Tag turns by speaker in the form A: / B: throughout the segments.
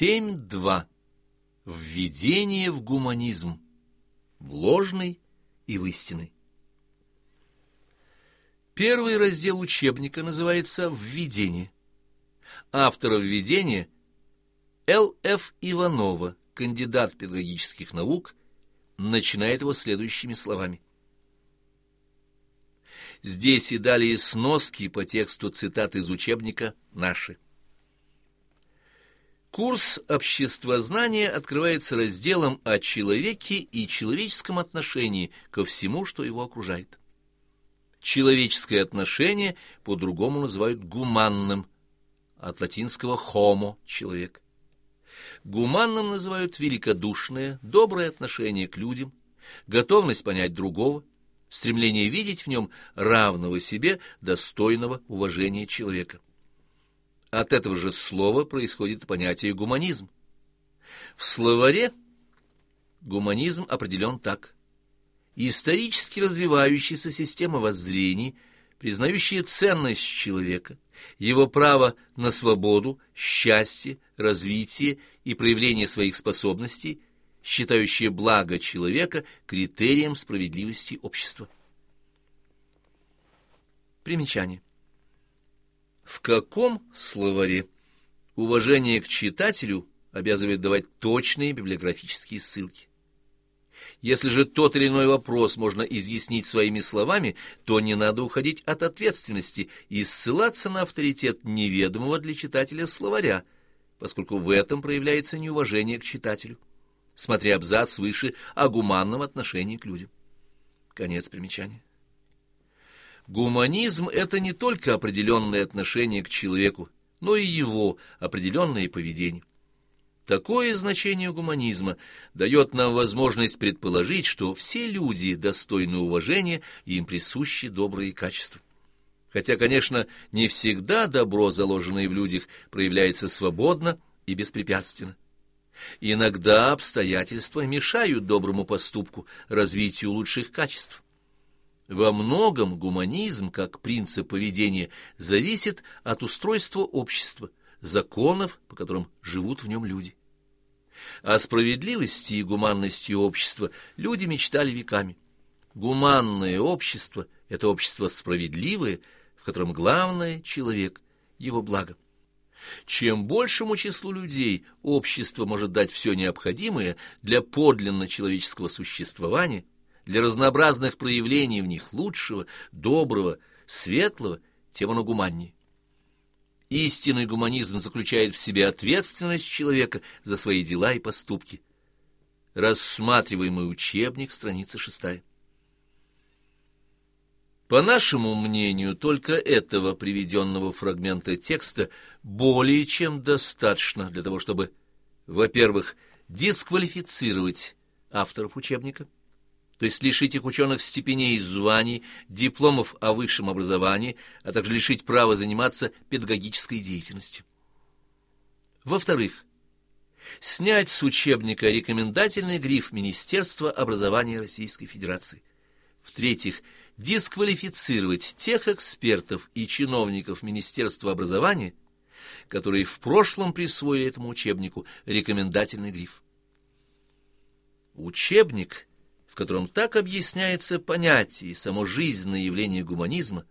A: 7.2. Введение в гуманизм. В ложный и в истинный. Первый раздел учебника называется «Введение». Автор введения Л.Ф. Иванова, кандидат педагогических наук, начинает его следующими словами. Здесь и далее сноски по тексту цитат из учебника «Наши». Курс обществознания открывается разделом о человеке и человеческом отношении ко всему, что его окружает. Человеческое отношение по-другому называют гуманным, от латинского «homo» — человек. Гуманным называют великодушное, доброе отношение к людям, готовность понять другого, стремление видеть в нем равного себе, достойного уважения человека. От этого же слова происходит понятие гуманизм. В словаре гуманизм определен так. Исторически развивающаяся система воззрений, признающая ценность человека, его право на свободу, счастье, развитие и проявление своих способностей, считающая благо человека критерием справедливости общества. Примечание. В каком словаре уважение к читателю обязывает давать точные библиографические ссылки? Если же тот или иной вопрос можно изъяснить своими словами, то не надо уходить от ответственности и ссылаться на авторитет неведомого для читателя словаря, поскольку в этом проявляется неуважение к читателю. Смотря абзац выше о гуманном отношении к людям. Конец примечания. Гуманизм — это не только определенное отношение к человеку, но и его определенное поведение. Такое значение гуманизма дает нам возможность предположить, что все люди достойны уважения и им присущи добрые качества. Хотя, конечно, не всегда добро, заложенное в людях, проявляется свободно и беспрепятственно. Иногда обстоятельства мешают доброму поступку, развитию лучших качеств. Во многом гуманизм, как принцип поведения, зависит от устройства общества, законов, по которым живут в нем люди. О справедливости и гуманности общества люди мечтали веками. Гуманное общество — это общество справедливое, в котором главное — человек, его благо. Чем большему числу людей общество может дать все необходимое для подлинно человеческого существования — для разнообразных проявлений в них лучшего, доброго, светлого, тем оно гуманнее. Истинный гуманизм заключает в себе ответственность человека за свои дела и поступки. Рассматриваемый учебник, страница шестая. По нашему мнению, только этого приведенного фрагмента текста более чем достаточно для того, чтобы, во-первых, дисквалифицировать авторов учебника, то есть лишить их ученых степеней и званий, дипломов о высшем образовании, а также лишить права заниматься педагогической деятельностью. Во-вторых, снять с учебника рекомендательный гриф Министерства образования Российской Федерации. В-третьих, дисквалифицировать тех экспертов и чиновников Министерства образования, которые в прошлом присвоили этому учебнику рекомендательный гриф. Учебник котором так объясняется понятие и само жизненное явление гуманизма,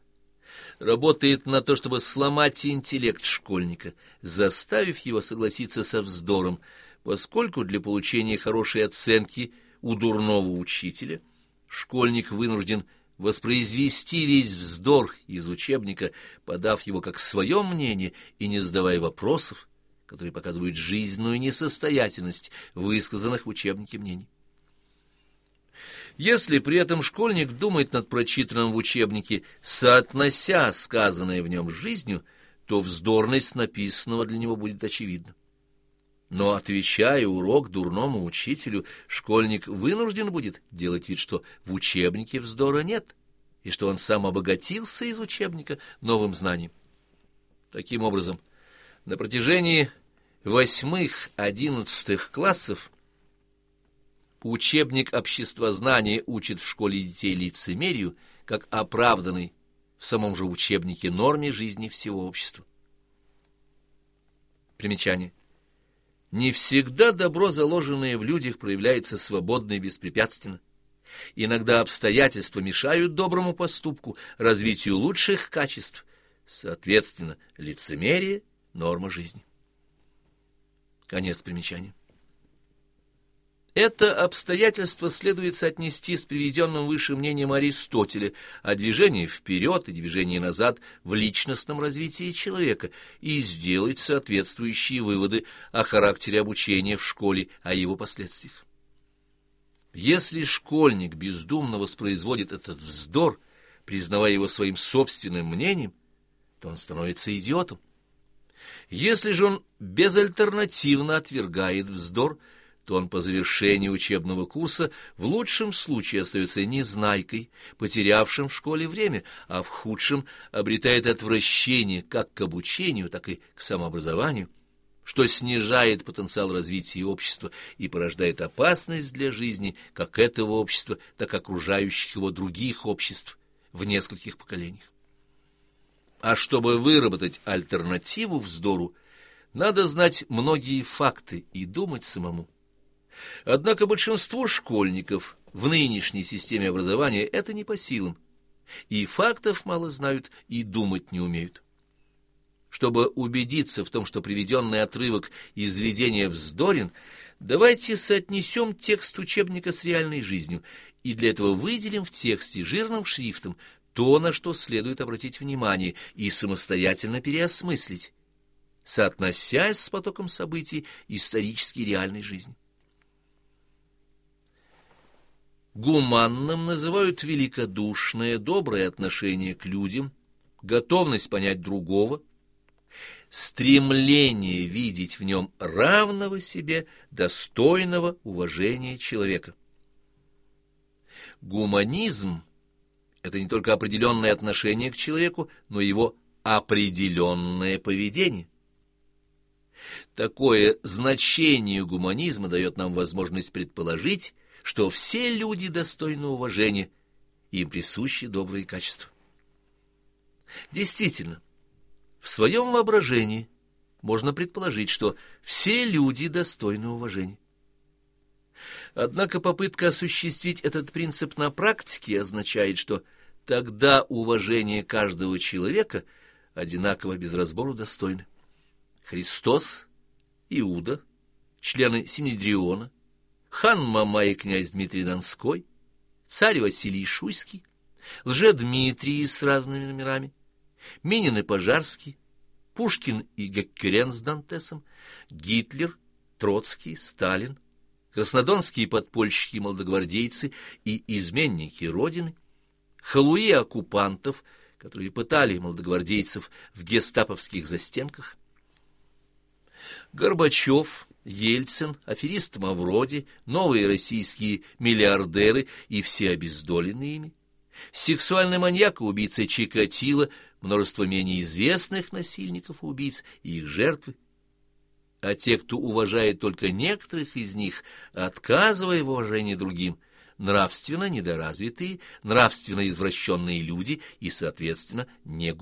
A: работает на то, чтобы сломать интеллект школьника, заставив его согласиться со вздором, поскольку для получения хорошей оценки у дурного учителя школьник вынужден воспроизвести весь вздор из учебника, подав его как свое мнение и не задавая вопросов, которые показывают жизненную несостоятельность высказанных в учебнике мнений. Если при этом школьник думает над прочитанным в учебнике, соотнося сказанное в нем с жизнью, то вздорность написанного для него будет очевидна. Но, отвечая урок дурному учителю, школьник вынужден будет делать вид, что в учебнике вздора нет, и что он сам обогатился из учебника новым знанием. Таким образом, на протяжении восьмых-одиннадцатых классов Учебник обществознания учит в школе детей лицемерию, как оправданный в самом же учебнике норме жизни всего общества. Примечание. Не всегда добро, заложенное в людях, проявляется свободно и беспрепятственно. Иногда обстоятельства мешают доброму поступку, развитию лучших качеств, соответственно, лицемерие – норма жизни. Конец примечания. Это обстоятельство следует соотнести с приведенным выше мнением Аристотеля о движении вперед и движении назад в личностном развитии человека и сделать соответствующие выводы о характере обучения в школе, о его последствиях. Если школьник бездумно воспроизводит этот вздор, признавая его своим собственным мнением, то он становится идиотом. Если же он безальтернативно отвергает вздор, то он по завершении учебного курса в лучшем случае остается незнайкой, потерявшим в школе время, а в худшем обретает отвращение как к обучению, так и к самообразованию, что снижает потенциал развития общества и порождает опасность для жизни как этого общества, так и окружающих его других обществ в нескольких поколениях. А чтобы выработать альтернативу вздору, надо знать многие факты и думать самому. Однако большинству школьников в нынешней системе образования это не по силам, и фактов мало знают, и думать не умеют. Чтобы убедиться в том, что приведенный отрывок из видения вздорен, давайте соотнесем текст учебника с реальной жизнью, и для этого выделим в тексте жирным шрифтом то, на что следует обратить внимание и самостоятельно переосмыслить, соотносясь с потоком событий исторической реальной жизни. Гуманным называют великодушное, доброе отношение к людям, готовность понять другого, стремление видеть в нем равного себе, достойного уважения человека. Гуманизм – это не только определенное отношение к человеку, но его определенное поведение. Такое значение гуманизма дает нам возможность предположить, что все люди достойны уважения, им присущи добрые качества. Действительно, в своем воображении можно предположить, что все люди достойны уважения. Однако попытка осуществить этот принцип на практике означает, что тогда уважение каждого человека одинаково без разбору достойны. Христос, Иуда, члены Синедриона, хан Мамай и князь Дмитрий Донской, царь Василий Шуйский, лже-Дмитрий с разными номерами, Минин и Пожарский, Пушкин и Геккерен с Дантесом, Гитлер, Троцкий, Сталин, краснодонские подпольщики молодогвардейцы и изменники Родины, халуи оккупантов, которые пытали молодогвардейцев в гестаповских застенках, Горбачев, Ельцин, аферист Мавроди, новые российские миллиардеры и все обездоленные ими, сексуальный маньяк и убийца Чикатило, множество менее известных насильников и убийц и их жертвы. А те, кто уважает только некоторых из них, отказывая в уважении другим, нравственно недоразвитые, нравственно извращенные люди и, соответственно, не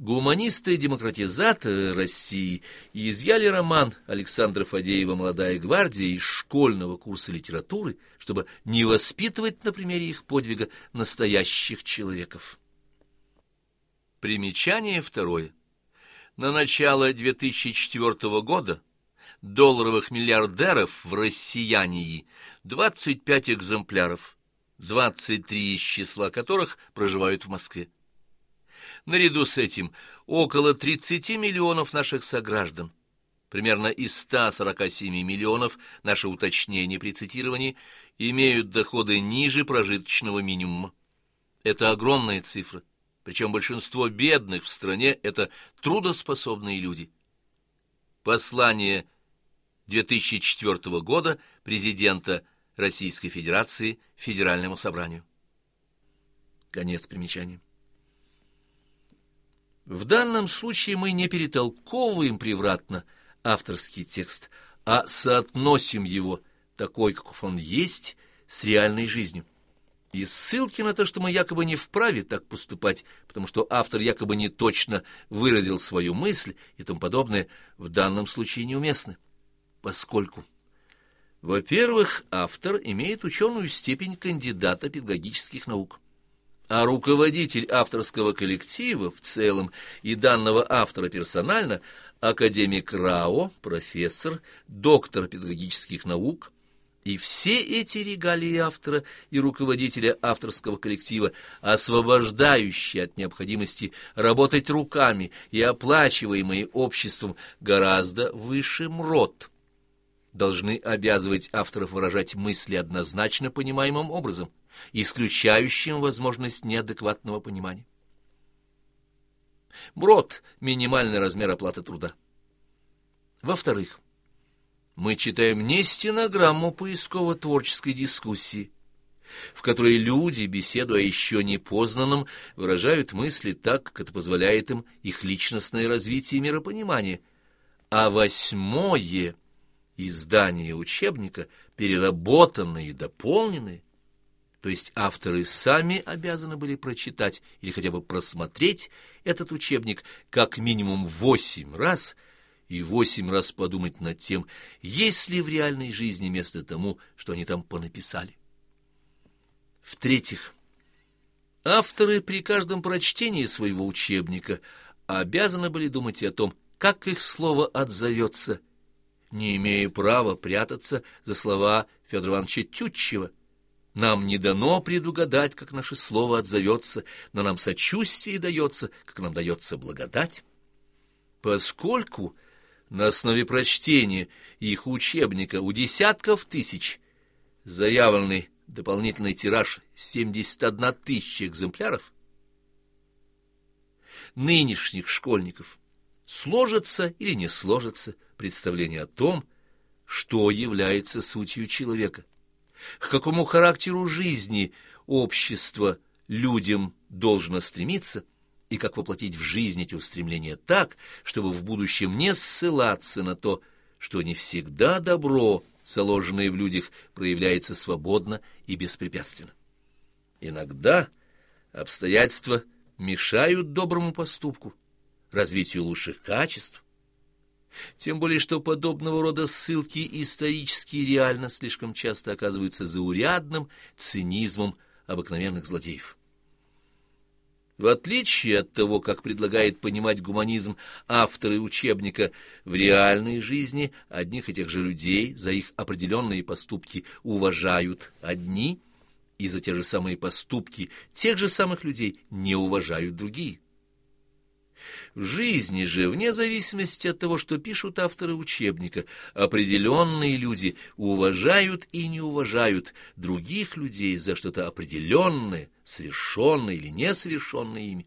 A: гуманисты. Примечание. Гуманисты-демократизаторы России изъяли роман Александра Фадеева «Молодая гвардия» из школьного курса литературы, чтобы не воспитывать на примере их подвига настоящих человеков. Примечание второе. На начало 2004 года долларовых миллиардеров в россиянии 25 экземпляров, 23 из числа которых проживают в Москве. Наряду с этим около 30 миллионов наших сограждан, примерно из 147 миллионов, наше уточнение при цитировании, имеют доходы ниже прожиточного минимума. Это огромная цифра, причем большинство бедных в стране – это трудоспособные люди. Послание 2004 года президента Российской Федерации Федеральному собранию. Конец примечания. В данном случае мы не перетолковываем превратно авторский текст, а соотносим его, такой, каков он есть, с реальной жизнью. И ссылки на то, что мы якобы не вправе так поступать, потому что автор якобы не точно выразил свою мысль и тому подобное, в данном случае неуместны. Поскольку, во-первых, автор имеет ученую степень кандидата педагогических наук, а руководитель авторского коллектива в целом и данного автора персонально – академик РАО, профессор, доктор педагогических наук – и все эти регалии автора и руководителя авторского коллектива, освобождающие от необходимости работать руками и оплачиваемые обществом гораздо выше МРОТ, должны обязывать авторов выражать мысли однозначно понимаемым образом, исключающим возможность неадекватного понимания. МРОТ – минимальный размер оплаты труда. Во-вторых, мы читаем не стенограмму поисково-творческой дискуссии, в которой люди, беседуя еще непознанном, выражают мысли так, как это позволяет им их личностное развитие и миропонимание, а восьмое издание учебника, переработанное и дополненное, то есть авторы сами обязаны были прочитать или хотя бы просмотреть этот учебник как минимум восемь раз – и восемь раз подумать над тем, есть ли в реальной жизни место тому, что они там понаписали. В-третьих, авторы при каждом прочтении своего учебника обязаны были думать о том, как их слово отзовется, не имея права прятаться за слова Федора Ивановича Тютчева. Нам не дано предугадать, как наше слово отзовется, но нам сочувствие дается, как нам дается благодать. Поскольку на основе прочтения их учебника у десятков тысяч заявленный дополнительный тираж 71 тысяча экземпляров, нынешних школьников сложится или не сложится представление о том, что является сутью человека, к какому характеру жизни общества людям должно стремиться – и как воплотить в жизнь эти устремления так, чтобы в будущем не ссылаться на то, что не всегда добро, заложенное в людях, проявляется свободно и беспрепятственно. Иногда обстоятельства мешают доброму поступку, развитию лучших качеств, тем более, что подобного рода ссылки исторически реально слишком часто оказываются заурядным цинизмом обыкновенных злодеев. В отличие от того, как предлагает понимать гуманизм авторы учебника, в реальной жизни одних и тех же людей за их определенные поступки уважают одни, и за те же самые поступки тех же самых людей не уважают другие. В жизни же, вне зависимости от того, что пишут авторы учебника, определенные люди уважают и не уважают других людей за что-то определенное, совершенное или несовершенное ими.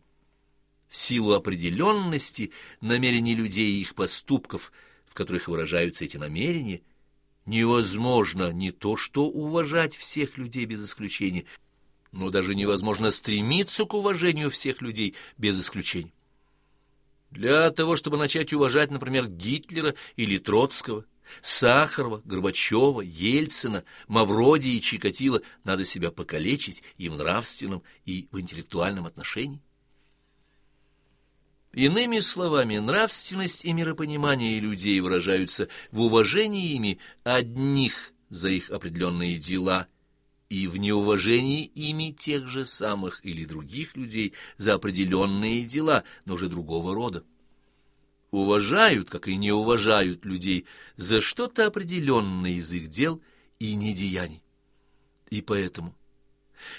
A: В силу определенности намерений людей и их поступков, в которых выражаются эти намерения, невозможно не то что уважать всех людей без исключения, но даже невозможно стремиться к уважению всех людей без исключения. Для того, чтобы начать уважать, например, Гитлера или Троцкого, Сахарова, Горбачева, Ельцина, Мавродия и Чикатило, надо себя покалечить и в нравственном, и в интеллектуальном отношении. Иными словами, нравственность и миропонимание людей выражаются в уважении ими одних за их определенные дела и в неуважении ими тех же самых или других людей за определенные дела, но уже другого рода. Уважают, как и не уважают людей, за что-то определенное из их дел и недеяний. И поэтому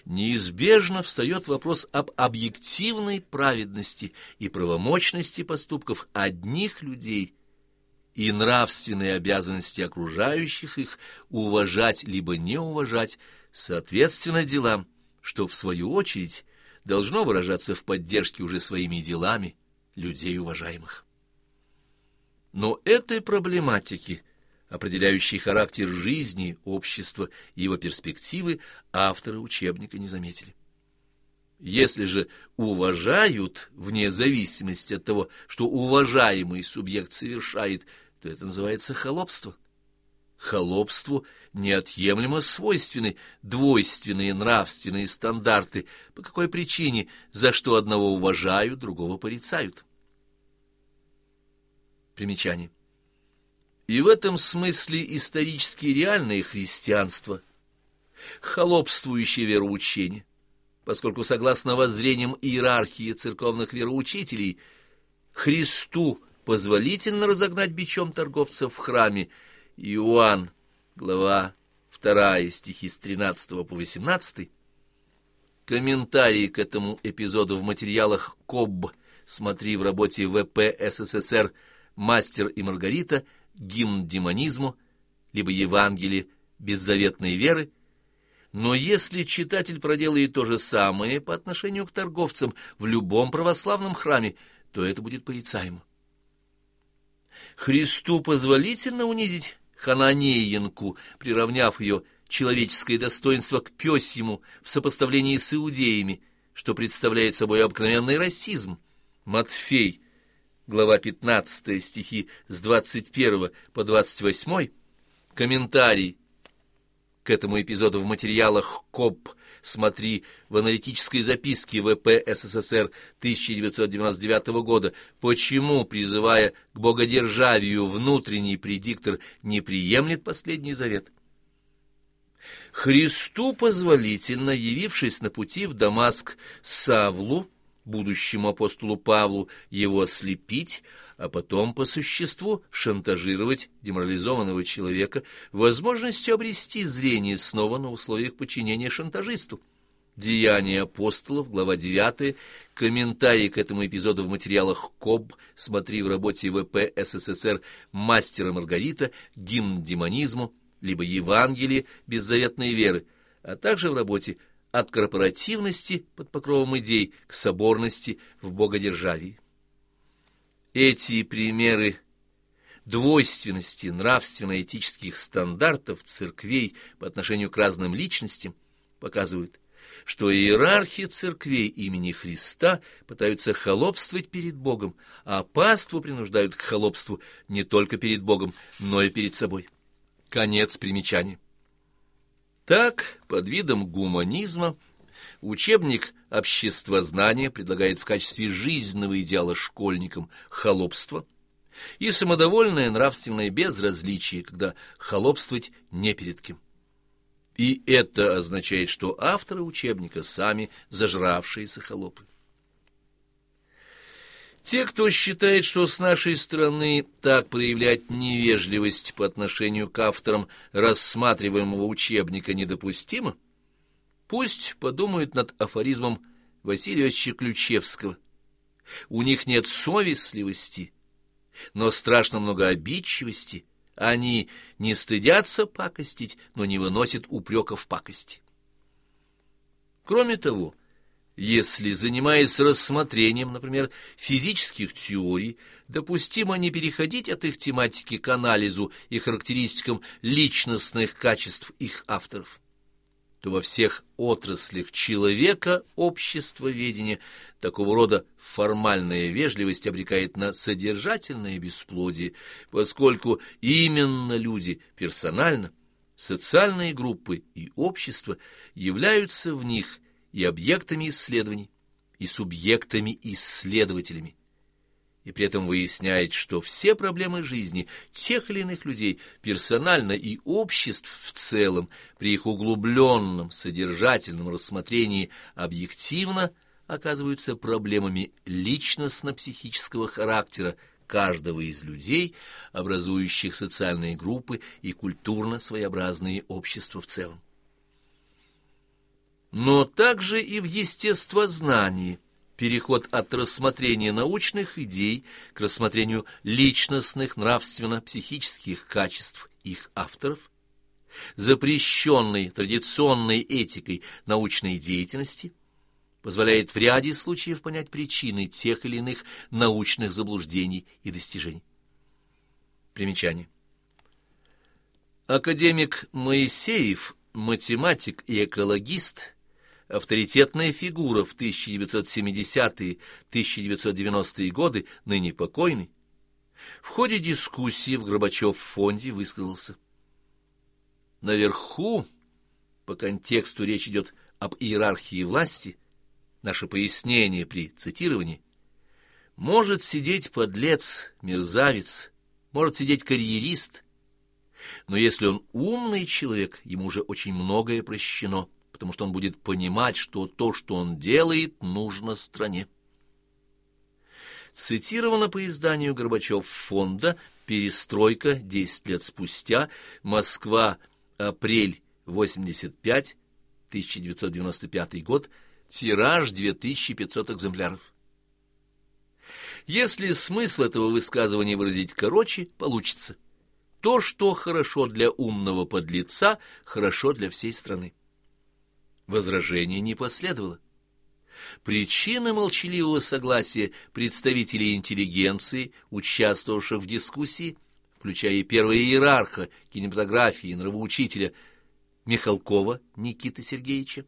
A: неизбежно встает вопрос об объективной праведности и правомочности поступков одних людей и нравственной обязанности окружающих их уважать либо не уважать соответственно делам, что, в свою очередь, должно выражаться в поддержке уже своими делами людей уважаемых. Но этой проблематики, определяющей характер жизни общества и его перспективы, авторы учебника не заметили. Если же уважают, вне зависимости от того, что уважаемый субъект совершает, то это называется холопство. Холопству неотъемлемо свойственны двойственные нравственные стандарты, по какой причине, за что одного уважают, другого порицают. Примечание. И в этом смысле исторически реальное христианство, холопствующее вероучение, поскольку, согласно воззрениям иерархии церковных вероучителей, Христу позволительно разогнать бичом торговцев в храме Иоанн, глава 2, стихи с 13 по 18, комментарии к этому эпизоду в материалах КОБ смотри в работе ВП СССР «Мастер и Маргарита», «Гимн демонизму», либо «Евангелие беззаветной веры», но если читатель проделает то же самое по отношению к торговцам в любом православном храме, то это будет порицаемо. Христу позволительно унизить хананеенку, приравняв ее человеческое достоинство к пёсьему в сопоставлении с иудеями, что представляет собой обыкновенный расизм. Матфей, глава 15, стихи с 21 по 28, комментарий к этому эпизоду в материалах КОП смотри в аналитической записке ВП СССР 1999 года, почему, призывая к богодержавию, внутренний предиктор не приемлет последний завет. Христу позволительно, явившись на пути в Дамаск Савлу, будущему апостолу Павлу, его ослепить, а потом по существу шантажировать деморализованного человека возможностью обрести зрение снова на условиях подчинения шантажисту. Деяния апостолов, глава 9, комментарий к этому эпизоду в материалах КОБ, смотри в работе ВП СССР «Мастера Маргарита», «Гимн демонизму», либо «Евангелие беззаветной веры», а также в работе «От корпоративности под покровом идей к соборности в богодержавии». Эти примеры двойственности нравственно-этических стандартов церквей по отношению к разным личностям показывают, что иерархи церквей имени Христа пытаются холопствовать перед Богом, а паству принуждают к холопству не только перед Богом, но и перед собой. Конец примечания. Так, под видом гуманизма, учебник обществознания предлагает в качестве жизненного идеала школьникам холопство и самодовольное нравственное безразличие, когда холопствовать не перед кем. И это означает, что авторы учебника сами зажравшиеся холопы. Те, кто считает, что с нашей стороны так проявлять невежливость по отношению к авторам рассматриваемого учебника недопустимо, пусть подумают над афоризмом Василия Ключевского. У них нет совестливости, но страшно много обидчивости. Они не стыдятся пакостить, но не выносят упреков пакости. Кроме того, если, занимаясь рассмотрением, например, физических теорий, допустимо не переходить от их тематики к анализу и характеристикам личностных качеств их авторов, то во всех отраслях человека обществоведения такого рода формальная вежливость обрекает на содержательное бесплодие, поскольку именно люди персонально, социальные группы и общества являются в них – и объектами исследований, и субъектами-исследователями, и при этом выясняет, что все проблемы жизни тех или иных людей, персонально и обществ в целом, при их углубленном содержательном рассмотрении объективно оказываются проблемами личностно-психического характера каждого из людей, образующих социальные группы и культурно своеобразные общества в целом но также и в естествознании. Переход от рассмотрения научных идей к рассмотрению личностных нравственно-психических качеств их авторов, запрещенной традиционной этикой научной деятельности, позволяет в ряде случаев понять причины тех или иных научных заблуждений и достижений. Примечание. Академик Моисеев, математик и экологист – авторитетная фигура в 1970-1990-е годы, ныне покойный, в ходе дискуссии в Горбачев-фонде высказался. Наверху, по контексту речь идет об иерархии власти, наше пояснение при цитировании, может сидеть подлец, мерзавец, может сидеть карьерист, но если он умный человек, ему уже очень многое прощено, потому что он будет понимать, что то, что он делает, нужно стране. Цитировано по изданию Горбачев фонда «Перестройка. 10 лет спустя. Москва. Апрель. 85. 1995 год. Тираж 2500 экземпляров». Если смысл этого высказывания выразить короче, получится. То, что хорошо для умного подлеца, хорошо для всей страны. Возражения не последовало. Причины молчаливого согласия представителей интеллигенции, участвовавших в дискуссии, включая первого иерарха кинематографии и нравоучителя Михалкова Никиты Сергеевича,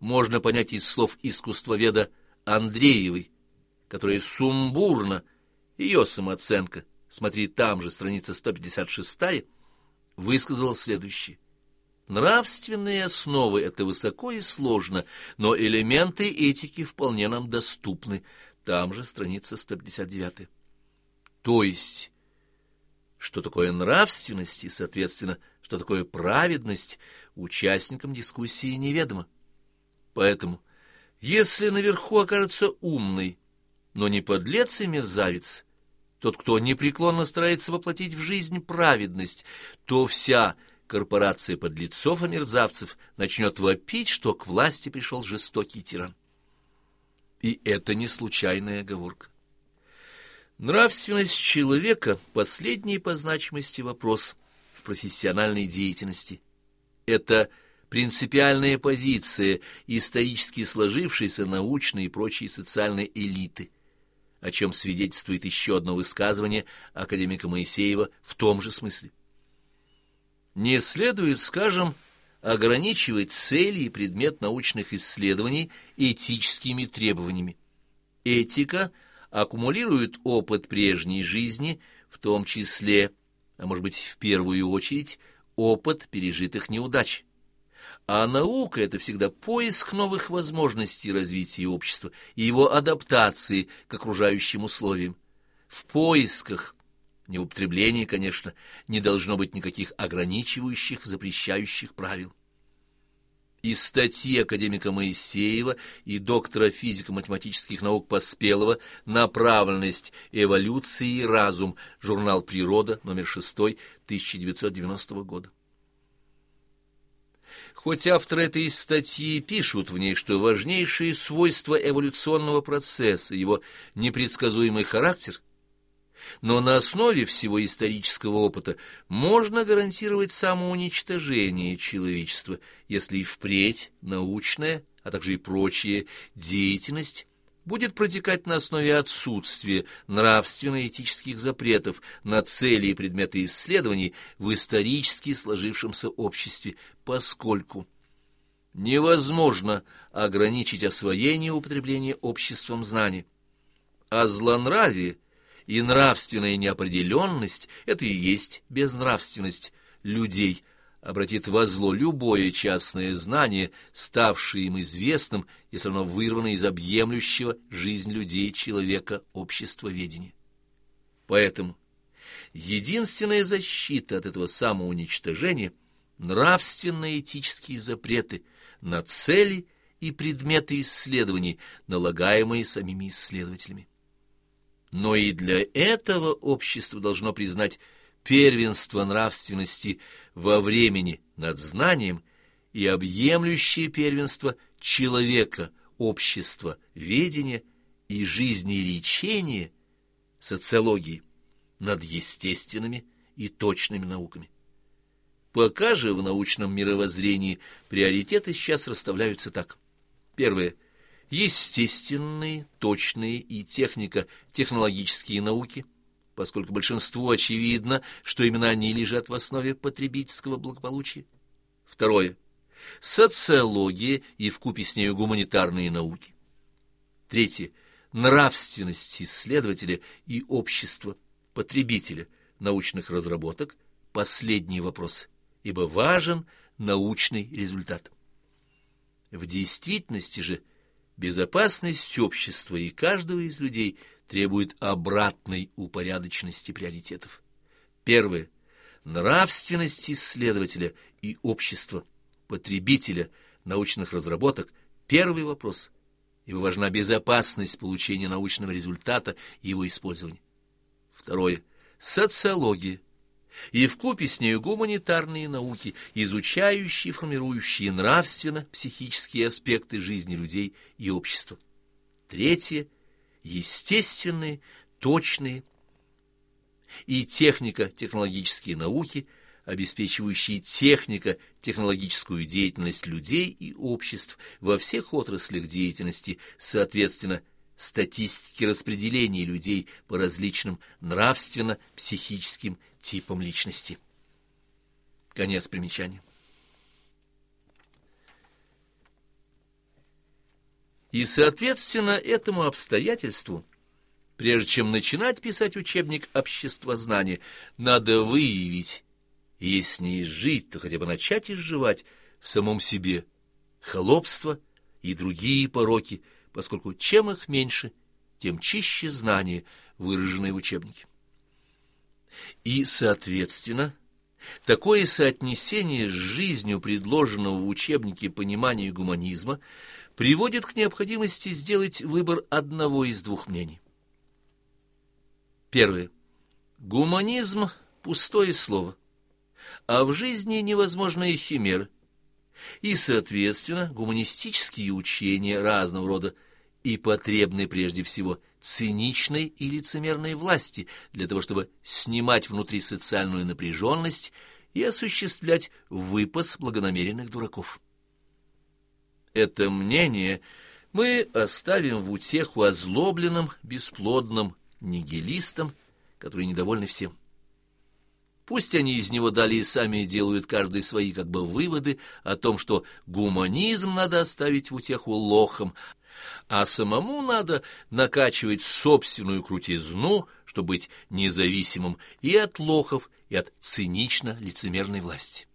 A: можно понять из слов искусствоведа Андреевой, которая сумбурно, ее самооценка, смотри там же, страница 156, высказала следующее. Нравственные основы — это высоко и сложно, но элементы этики вполне нам доступны. Там же страница 159. То есть, что такое нравственность и, соответственно, что такое праведность, участникам дискуссии неведомо. Поэтому, если наверху окажется умный, но не подлец и мерзавец, тот, кто непреклонно старается воплотить в жизнь праведность, то вся корпорация подлецов и мерзавцев начнет вопить, что к власти пришел жестокий тиран. И это не случайная оговорка. Нравственность человека – последний по значимости вопрос в профессиональной деятельности. Это принципиальная позиция исторически сложившейся научной и прочей социальной элиты, о чем свидетельствует еще одно высказывание академика Моисеева в том же смысле. Не следует, скажем, ограничивать цели и предмет научных исследований этическими требованиями. Этика аккумулирует опыт прежней жизни, в том числе, а может быть в первую очередь, опыт пережитых неудач. А наука — это всегда поиск новых возможностей развития общества и его адаптации к окружающим условиям. В поисках не в употреблении, конечно, не должно быть никаких ограничивающих, запрещающих правил. Из статьи академика Моисеева и доктора физико-математических наук Поспелова «Направленность эволюции и разум», журнал «Природа», номер 6, 1990 года. Хоть авторы этой статьи пишут в ней, что важнейшие свойства эволюционного процесса, его непредсказуемый характер – но на основе всего исторического опыта можно гарантировать самоуничтожение человечества, если и впредь научная, а также и прочая деятельность будет протекать на основе отсутствия нравственно-этических запретов на цели и предметы исследований в исторически сложившемся обществе, поскольку невозможно ограничить освоение и употребление обществом знаний, а злонравие – и нравственная неопределенность — это и есть безнравственность людей, обратит во зло любое частное знание, ставшее им известным, если оно вырвано из объемлющего жизнь людей человека общества ведения. Поэтому единственная защита от этого самоуничтожения — нравственные этические запреты на цели и предметы исследований, налагаемые самими исследователями. Но и для этого общество должно признать первенство нравственности во времени над знанием и объемлющее первенство человека, общества, ведения и жизни речения, социологии, над естественными и точными науками. Пока же в научном мировоззрении приоритеты сейчас расставляются так. Первое – естественные, точные и технико-технологические науки, поскольку большинству очевидно, что именно они лежат в основе потребительского благополучия. Второе. Социология и вкупе с нею гуманитарные науки. Третье. Нравственность исследователя и общества, потребителя научных разработок. Последний вопрос. ибо важен научный результат. В действительности же безопасность общества и каждого из людей требует обратной упорядоченности приоритетов. Первое – нравственность исследователя и общества, потребителя научных разработок – первый вопрос, ибо важна безопасность получения научного результата и его использования. Второе – социология – и вкупе с нею гуманитарные науки, изучающие и формирующие нравственно-психические аспекты жизни людей и общества. Третье – естественные, точные и технико-технологические науки, обеспечивающие технико-технологическую деятельность людей и обществ во всех отраслях деятельности, соответственно, статистики распределения людей по различным нравственно-психическим типом личности. Конец примечания. И, соответственно, этому обстоятельству, прежде чем начинать писать учебник обществознания, надо выявить, если не изжить, то хотя бы начать изживать в самом себе холопство и другие пороки, поскольку чем их меньше, тем чище знания, выраженные в учебнике. И, соответственно, такое соотнесение с жизнью, предложенного в учебнике понимания гуманизма, приводит к необходимости сделать выбор одного из двух мнений. Первое. Гуманизм – пустое слово, а в жизни невозможна химера, и, соответственно, гуманистические учения разного рода и потребны прежде всего – циничной и лицемерной власти для того, чтобы снимать внутри социальную напряженность и осуществлять выпас благонамеренных дураков. Это мнение мы оставим в утеху озлобленным, бесплодным нигилистам, которые недовольны всем. Пусть они из него далее сами делают каждый свои как бы выводы о том, что гуманизм надо оставить в утеху лохам, а самому надо накачивать собственную крутизну, чтобы быть независимым и от лохов, и от цинично-лицемерной власти.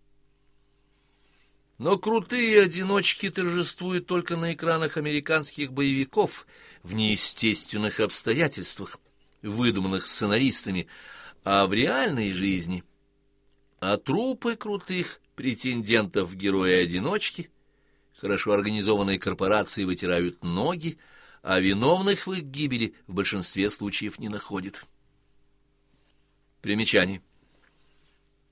A: Но крутые одиночки торжествуют только на экранах американских боевиков в неестественных обстоятельствах, выдуманных сценаристами, а в реальной жизни. А трупы крутых претендентов в герои-одиночки хорошо организованные корпорации вытирают ноги, а виновных в их гибели в большинстве случаев не находят. Примечание.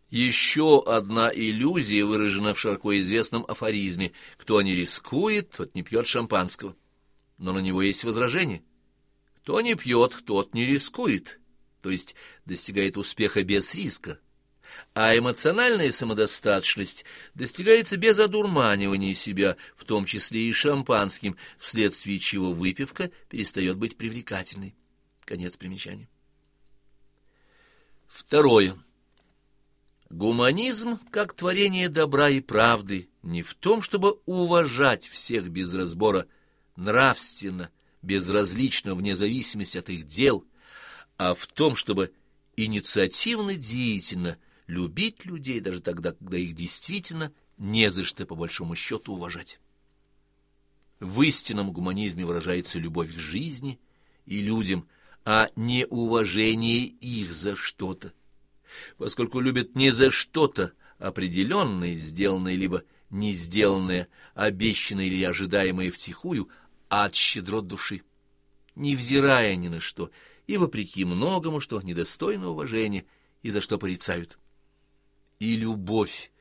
A: Еще одна иллюзия выражена в широко известном афоризме «Кто не рискует, тот не пьет шампанского». Но на него есть возражение. Кто не пьет, тот не рискует, то есть достигает успеха без риска, а эмоциональная самодостаточность достигается без одурманивания себя, в том числе и шампанским, вследствие чего выпивка перестает быть привлекательной. Конец примечания. Второе. Гуманизм, как творение добра и правды, не в том, чтобы уважать всех без разбора нравственно, безразлично, вне зависимости от их дел, а в том, чтобы инициативно-деятельно любить людей даже тогда, когда их действительно не за что, по большому счету, уважать. В истинном гуманизме выражается любовь к жизни и людям, а не уважение их за что-то. Поскольку любят не за что-то определенное, сделанное либо не сделанное, обещанное или ожидаемое втихую, а от щедрот души, невзирая ни на что, и вопреки многому, что недостойно уважения и за что порицают и любовь.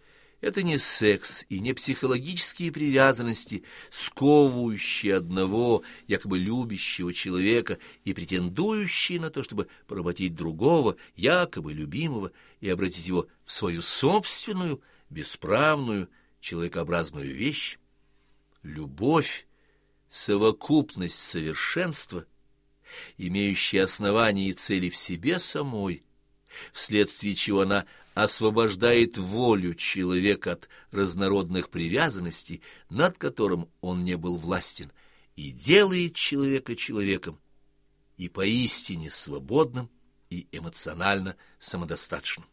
A: Это не секс и не психологические привязанности, сковывающие одного, якобы любящего человека и претендующие на то, чтобы поработить другого, якобы любимого, и обратить его в свою собственную, бесправную, человекообразную вещь. Любовь — совокупность совершенства, имеющая основания и цели в себе самой, вследствие чего она освобождает волю человека от разнородных привязанностей, над которым он не был властен, и делает человека человеком, и поистине свободным, и эмоционально самодостаточным.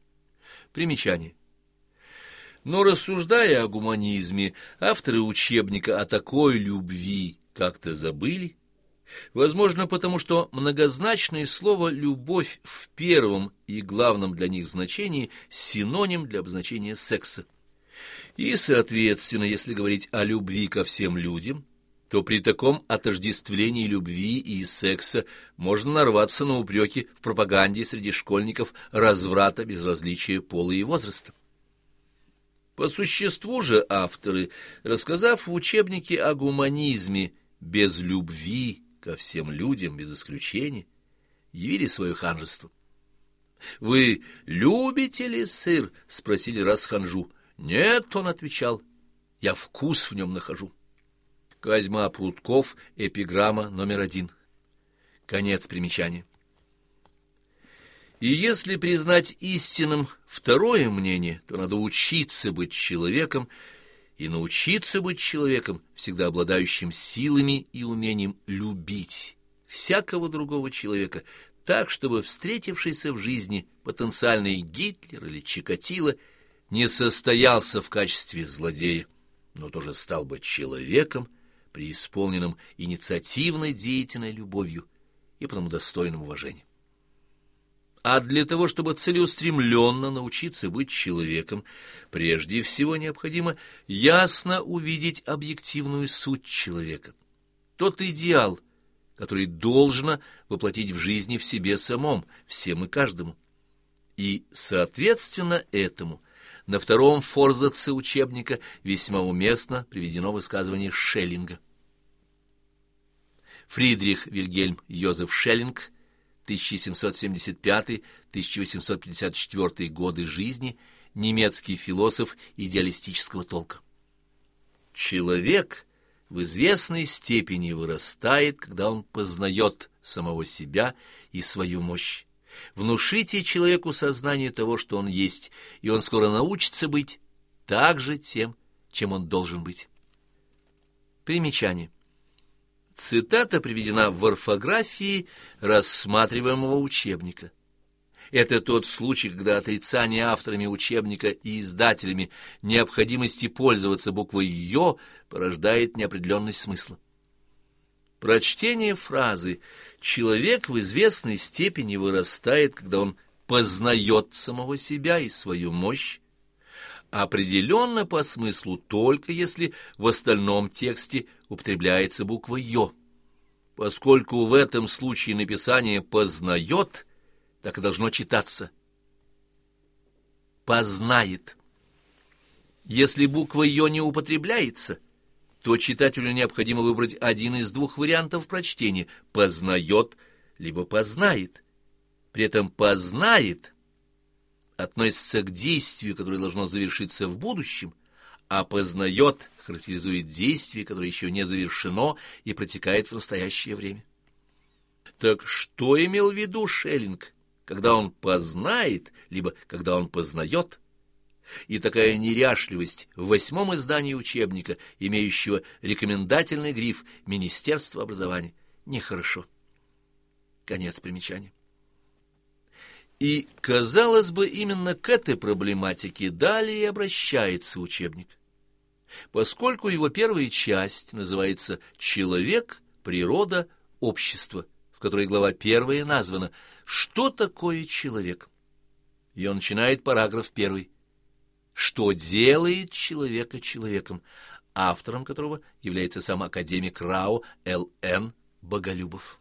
A: Примечание. Но рассуждая о гуманизме, авторы учебника о такой любви как-то забыли. Возможно, потому что многозначное слово «любовь» в первом и главном для них значении синоним для обозначения секса. И, соответственно, если говорить о любви ко всем людям, то при таком отождествлении любви и секса можно нарваться на упреки в пропаганде среди школьников разврата, безразличия пола и возраста. По существу же авторы, рассказав в учебнике о гуманизме без любви ко всем людям, без исключения, явили свое ханжество. «Вы любите ли сыр?» — спросили раз ханжу. «Нет», — он отвечал, — «я вкус в нем нахожу». Козьма Прутков, эпиграмма номер один. Конец примечания. И если признать истинным второе мнение, то надо учиться быть человеком и научиться быть человеком, всегда обладающим силами и умением любить всякого другого человека, так, чтобы встретившийся в жизни потенциальный Гитлер или Чикатило не состоялся в качестве злодея, но тоже стал бы человеком, преисполненным инициативной деятельной любовью и потому достойным уважения. А для того, чтобы целеустремленно научиться быть человеком, прежде всего необходимо ясно увидеть объективную суть человека. Тот идеал, который должно воплотить в жизни в себе самом, всем и каждому. И, соответственно, этому на втором форзаце учебника весьма уместно приведено высказывание Шеллинга. Фридрих Вильгельм Йозеф Шеллинг, 1775-1854 годы жизни, немецкий философ идеалистического толка. Человек в известной степени вырастает, когда он познает самого себя и свою мощь. Внушите человеку сознание того, что он есть, и он скоро научится быть также тем, чем он должен быть. Примечание. Цитата приведена в орфографии рассматриваемого учебника. Это тот случай, когда отрицание авторами учебника и издателями необходимости пользоваться буквой «ё» порождает неопределенность смысла. Прочтение фразы «человек в известной степени вырастает, когда он познает самого себя и свою мощь», определенно по смыслу только если в остальном тексте употребляется буква «ё». Поскольку в этом случае написание «познает», так и должно читаться «познает». Если буква «ё» не употребляется, то читателю необходимо выбрать один из двух вариантов прочтения «познает» либо «познает». При этом «познает» относится к действию, которое должно завершиться в будущем, а познает характеризует действие, которое еще не завершено и протекает в настоящее время. Так что имел в виду Шеллинг, когда он познает, либо когда он познает? И такая неряшливость в восьмом издании учебника, имеющего рекомендательный гриф Министерства образования, нехорошо. Конец примечания. И, казалось бы, именно к этой проблематике далее обращается учебник. Поскольку его первая часть называется «Человек, природа, общество», в которой глава первая названа «Что такое человек?». И он начинает параграф первый. «Что делает человека человеком?», автором которого является сам академик РАО Л.Н. Боголюбов.